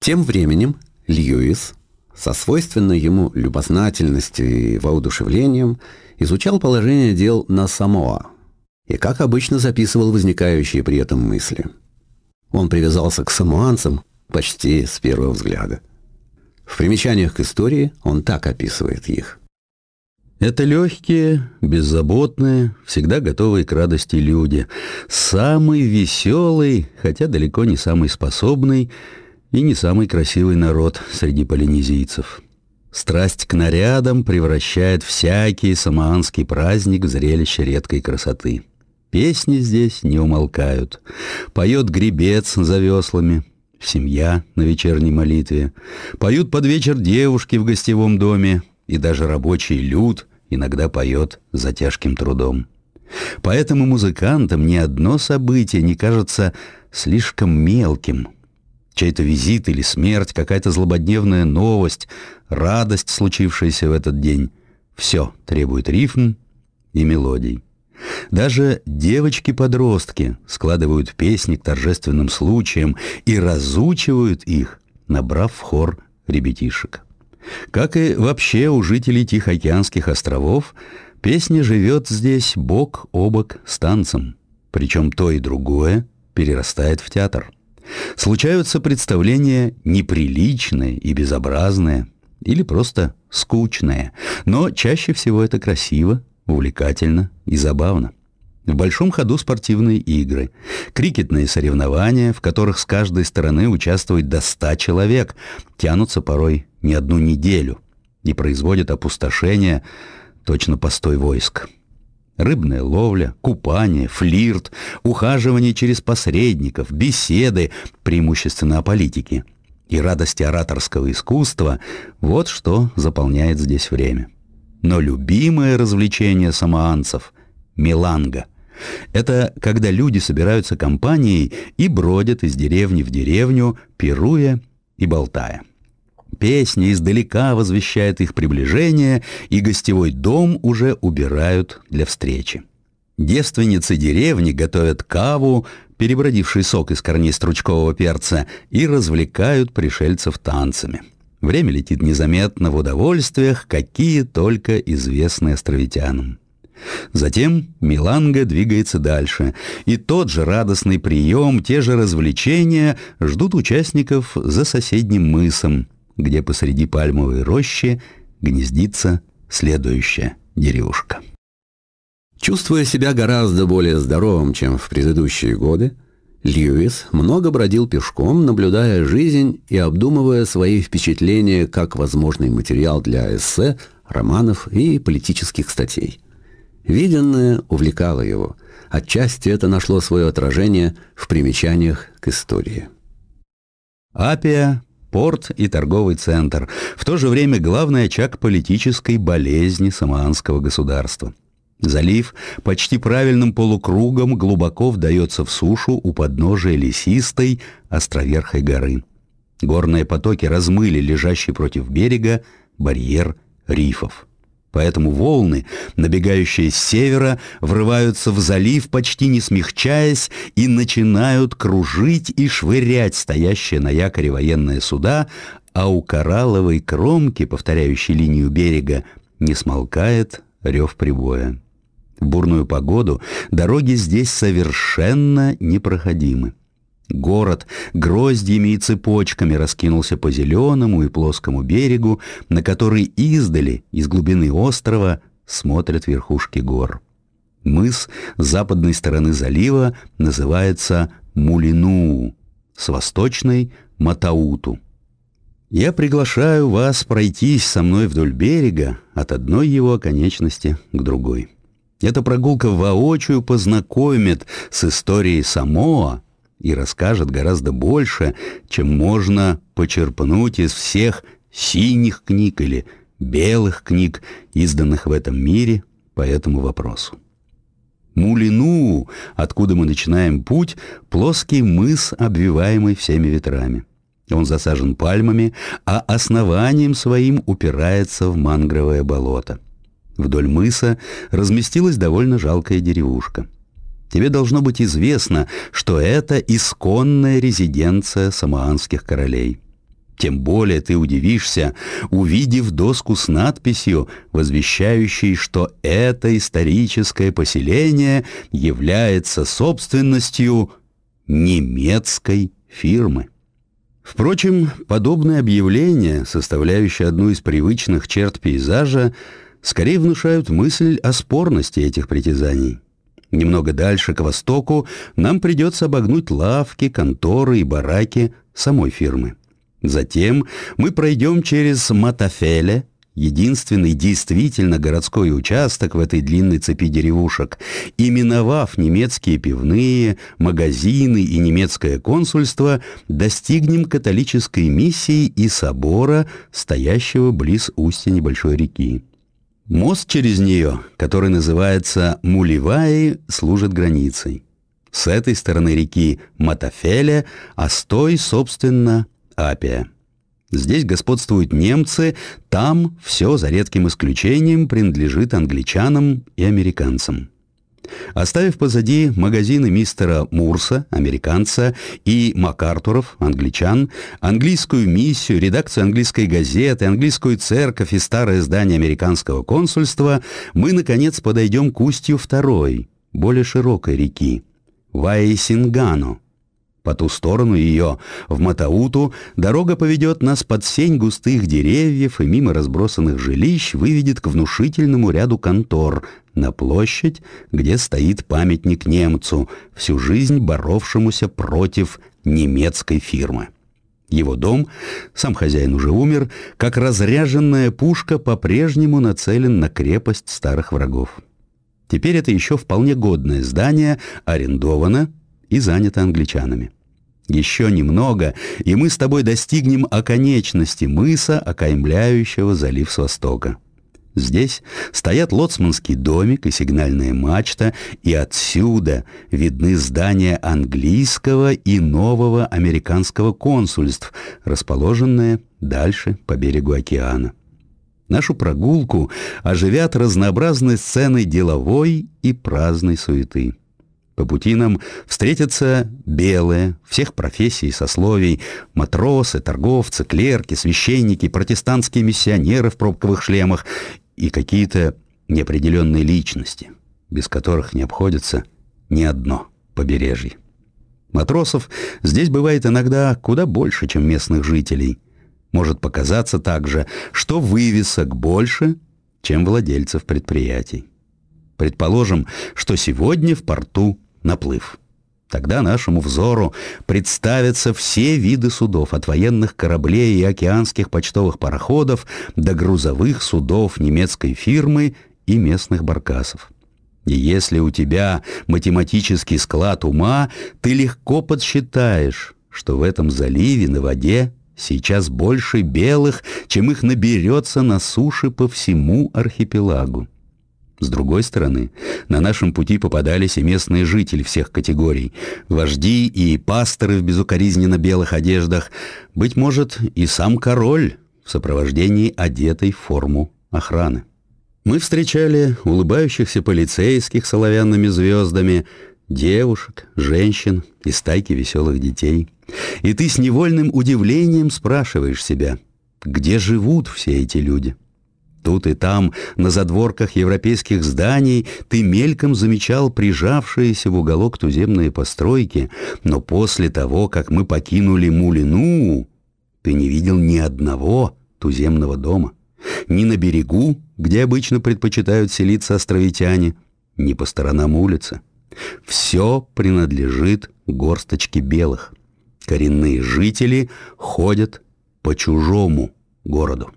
Тем временем Льюис со свойственной ему любознательностью и воодушевлением изучал положение дел на Самоа и, как обычно, записывал возникающие при этом мысли. Он привязался к самоанцам почти с первого взгляда. В примечаниях к истории он так описывает их. Это легкие, беззаботные, всегда готовые к радости люди. Самый веселый, хотя далеко не самый способный и не самый красивый народ среди полинезийцев. Страсть к нарядам превращает всякий самоанский праздник в зрелище редкой красоты. Песни здесь не умолкают. Поет гребец за веслами, семья на вечерней молитве. Поют под вечер девушки в гостевом доме, и даже рабочий люд иногда поет за тяжким трудом. Поэтому музыкантам ни одно событие не кажется слишком мелким. Чей-то визит или смерть, какая-то злободневная новость, радость, случившаяся в этот день. Все требует рифм и мелодий. Даже девочки-подростки складывают песни к торжественным случаям и разучивают их, набрав в хор ребятишек. Как и вообще у жителей Тихоокеанских островов, песня живет здесь бок о бок с танцем. Причем то и другое перерастает в театр. Случаются представления неприличные и безобразные, или просто скучные, но чаще всего это красиво, увлекательно и забавно. В большом ходу спортивные игры, крикетные соревнования, в которых с каждой стороны участвует до ста человек, тянутся порой не одну неделю и производят опустошение, точно постой войск. Рыбная ловля, купание, флирт, ухаживание через посредников, беседы, преимущественно о политике, и радости ораторского искусства – вот что заполняет здесь время. Но любимое развлечение самоанцев – меланга. Это когда люди собираются компанией и бродят из деревни в деревню, пируя и болтая. Песня издалека возвещает их приближение, и гостевой дом уже убирают для встречи. Девственницы деревни готовят каву, перебродивший сок из корней стручкового перца, и развлекают пришельцев танцами. Время летит незаметно в удовольствиях, какие только известны островитянам. Затем Миланга двигается дальше, и тот же радостный прием, те же развлечения ждут участников за соседним мысом, где посреди пальмовой рощи гнездится следующая деревушка. Чувствуя себя гораздо более здоровым, чем в предыдущие годы, Льюис много бродил пешком, наблюдая жизнь и обдумывая свои впечатления как возможный материал для эссе, романов и политических статей. Виденное увлекало его. Отчасти это нашло свое отражение в примечаниях к истории. Апия порт и торговый центр, в то же время главный очаг политической болезни самоанского государства. Залив почти правильным полукругом глубоко вдается в сушу у подножия лесистой островерхой горы. Горные потоки размыли лежащий против берега барьер рифов. Поэтому волны, набегающие с севера, врываются в залив, почти не смягчаясь, и начинают кружить и швырять стоящие на якоре военные суда, а у коралловой кромки, повторяющей линию берега, не смолкает рев прибоя. В бурную погоду дороги здесь совершенно непроходимы. Город гроздьями и цепочками раскинулся по зеленому и плоскому берегу, на который издали, из глубины острова, смотрят верхушки гор. Мыс с западной стороны залива называется Мулину, с восточной — Матауту. Я приглашаю вас пройтись со мной вдоль берега от одной его оконечности к другой. Эта прогулка воочию познакомит с историей Самоа, и расскажет гораздо больше, чем можно почерпнуть из всех синих книг или белых книг, изданных в этом мире по этому вопросу. Мулину, откуда мы начинаем путь, плоский мыс, обвиваемый всеми ветрами. Он засажен пальмами, а основанием своим упирается в мангровое болото. Вдоль мыса разместилась довольно жалкая деревушка — Тебе должно быть известно, что это исконная резиденция самоанских королей. Тем более ты удивишься, увидев доску с надписью, возвещающей, что это историческое поселение является собственностью немецкой фирмы. Впрочем, подобные объявления, составляющие одну из привычных черт пейзажа, скорее внушают мысль о спорности этих притязаний. Немного дальше, к востоку, нам придется обогнуть лавки, конторы и бараки самой фирмы. Затем мы пройдем через Матафеле, единственный действительно городской участок в этой длинной цепи деревушек, и миновав немецкие пивные, магазины и немецкое консульство, достигнем католической миссии и собора, стоящего близ устья небольшой реки. Мост через нее, который называется Муливаи, служит границей. С этой стороны реки Матафеля, а с той, собственно, Апия. Здесь господствуют немцы, там все, за редким исключением, принадлежит англичанам и американцам. Оставив позади магазины мистера Мурса, американца, и МакАртуров, англичан, английскую миссию, редакцию английской газеты, английскую церковь и старое здание американского консульства, мы, наконец, подойдем к устью второй, более широкой реки, Ваесингано, по ту сторону ее, в Матауту, дорога поведет нас под сень густых деревьев и мимо разбросанных жилищ выведет к внушительному ряду контор на площадь, где стоит памятник немцу, всю жизнь боровшемуся против немецкой фирмы. Его дом, сам хозяин уже умер, как разряженная пушка по-прежнему нацелен на крепость старых врагов. Теперь это еще вполне годное здание, арендовано и занято англичанами. Еще немного, и мы с тобой достигнем оконечности мыса, окаймляющего залив с востока. Здесь стоят лоцманский домик и сигнальная мачта, и отсюда видны здания английского и нового американского консульств, расположенные дальше по берегу океана. Нашу прогулку оживят разнообразные сцены деловой и праздной суеты. По пути нам встретятся белые, всех профессий и сословий, матросы, торговцы, клерки, священники, протестантские миссионеры в пробковых шлемах и какие-то неопределенные личности, без которых не обходится ни одно побережье. Матросов здесь бывает иногда куда больше, чем местных жителей. Может показаться также, что вывесок больше, чем владельцев предприятий. Предположим, что сегодня в порту наплыв. Тогда нашему взору представятся все виды судов, от военных кораблей и океанских почтовых пароходов до грузовых судов немецкой фирмы и местных баркасов. И если у тебя математический склад ума, ты легко подсчитаешь, что в этом заливе на воде сейчас больше белых, чем их наберется на суше по всему архипелагу. С другой стороны, на нашем пути попадались и местные жители всех категорий, вожди и пасторы в безукоризненно белых одеждах, быть может, и сам король в сопровождении одетой в форму охраны. Мы встречали улыбающихся полицейских с оловянными звездами, девушек, женщин и стайки веселых детей. И ты с невольным удивлением спрашиваешь себя, где живут все эти люди? Тут и там, на задворках европейских зданий, ты мельком замечал прижавшиеся в уголок туземные постройки, но после того, как мы покинули Мулину, ты не видел ни одного туземного дома. Ни на берегу, где обычно предпочитают селиться островитяне, ни по сторонам улицы. Все принадлежит горсточке белых. Коренные жители ходят по чужому городу.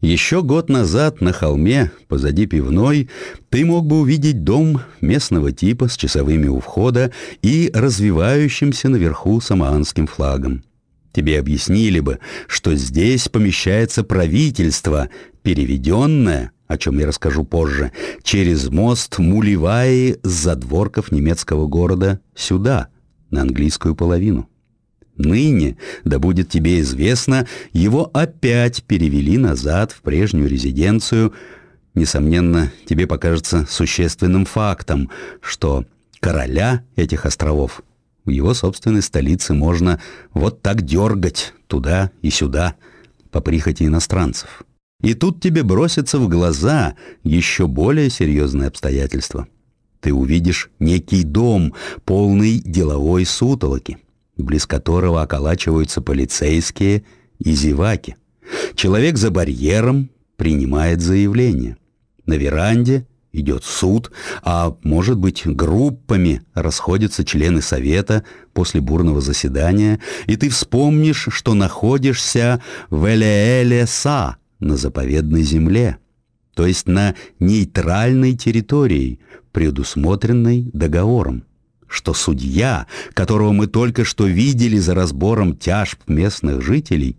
Еще год назад на холме, позади пивной, ты мог бы увидеть дом местного типа с часовыми у входа и развивающимся наверху самоанским флагом. Тебе объяснили бы, что здесь помещается правительство, переведенное, о чем я расскажу позже, через мост Муливаи с задворков немецкого города сюда, на английскую половину. Ныне, да будет тебе известно, его опять перевели назад в прежнюю резиденцию. Несомненно, тебе покажется существенным фактом, что короля этих островов В его собственной столице можно вот так дергать туда и сюда по прихоти иностранцев. И тут тебе бросится в глаза еще более серьезные обстоятельства. Ты увидишь некий дом, полный деловой сутолоки, близ которого околачиваются полицейские и зеваки. Человек за барьером принимает заявление. На веранде идет суд, а может быть группами расходятся члены совета после бурного заседания, и ты вспомнишь, что находишься в Элеэле-Са на заповедной земле, то есть на нейтральной территории, предусмотренной договором что судья, которого мы только что видели за разбором тяжб местных жителей,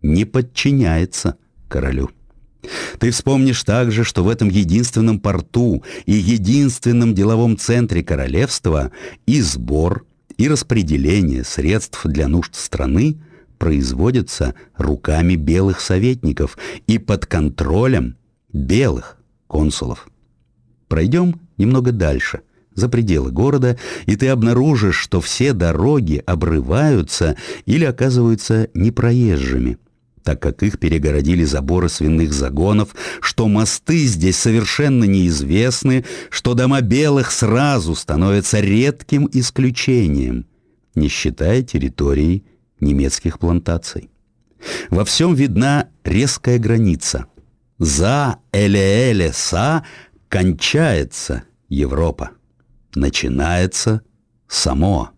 не подчиняется королю. Ты вспомнишь также, что в этом единственном порту и единственном деловом центре королевства и сбор, и распределение средств для нужд страны производятся руками белых советников и под контролем белых консулов. Пройдем немного дальше, за пределы города, и ты обнаружишь, что все дороги обрываются или оказываются непроезжими – так как их перегородили заборы свиных загонов, что мосты здесь совершенно неизвестны, что дома белых сразу становятся редким исключением, не считая территорий немецких плантаций. Во всем видна резкая граница. За Эле-Эле-Са кончается Европа. Начинается Самоа.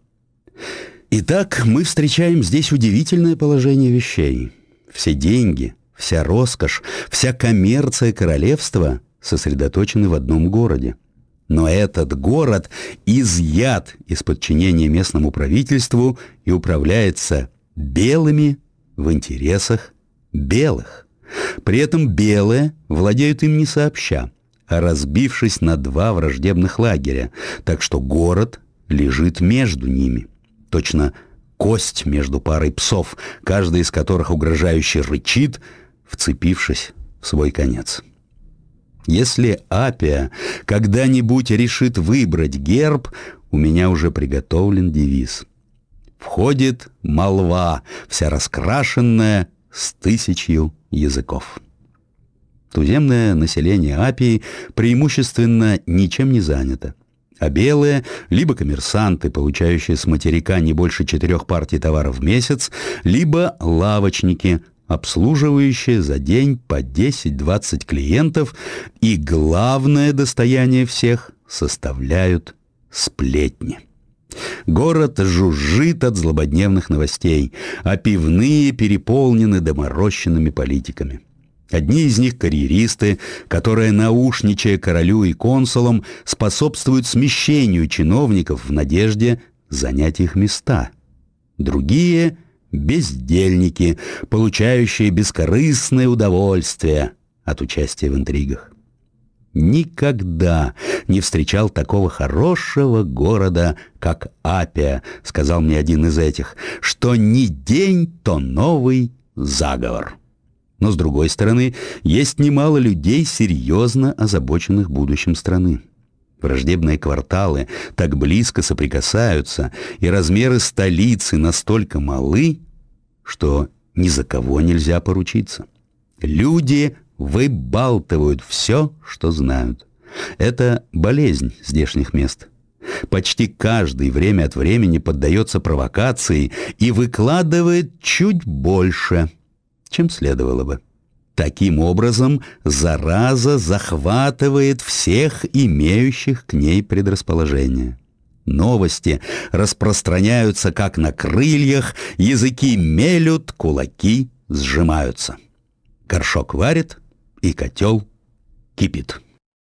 Итак, мы встречаем здесь удивительное положение вещей – все деньги, вся роскошь, вся коммерция королевства сосредоточены в одном городе. Но этот город изъят из подчинения местному правительству и управляется белыми в интересах белых. При этом белые владеют им не сообща, разбившись на два враждебных лагеря, так что город лежит между ними. Точно кость между парой псов, каждый из которых угрожающе рычит, вцепившись в свой конец. Если Апия когда-нибудь решит выбрать герб, у меня уже приготовлен девиз. Входит молва, вся раскрашенная с тысячью языков. Туземное население Апии преимущественно ничем не занято а белые – либо коммерсанты, получающие с материка не больше четырех партий товаров в месяц, либо лавочники, обслуживающие за день по 10-20 клиентов, и главное достояние всех составляют сплетни. Город жужжит от злободневных новостей, а пивные переполнены доморощенными политиками. Одни из них карьеристы, которые, наушничая королю и консулам, способствуют смещению чиновников в надежде занять их места. Другие — бездельники, получающие бескорыстное удовольствие от участия в интригах. «Никогда не встречал такого хорошего города, как Апия», — сказал мне один из этих, — «что ни день, то новый заговор». Но, с другой стороны, есть немало людей, серьезно озабоченных будущим страны. Враждебные кварталы так близко соприкасаются, и размеры столицы настолько малы, что ни за кого нельзя поручиться. Люди выбалтывают все, что знают. Это болезнь здешних мест. Почти каждый время от времени поддается провокации и выкладывает чуть больше – чем следовало бы. Таким образом, зараза захватывает всех имеющих к ней предрасположение. Новости распространяются как на крыльях, языки мелют, кулаки сжимаются. Горшок варит, и котел кипит.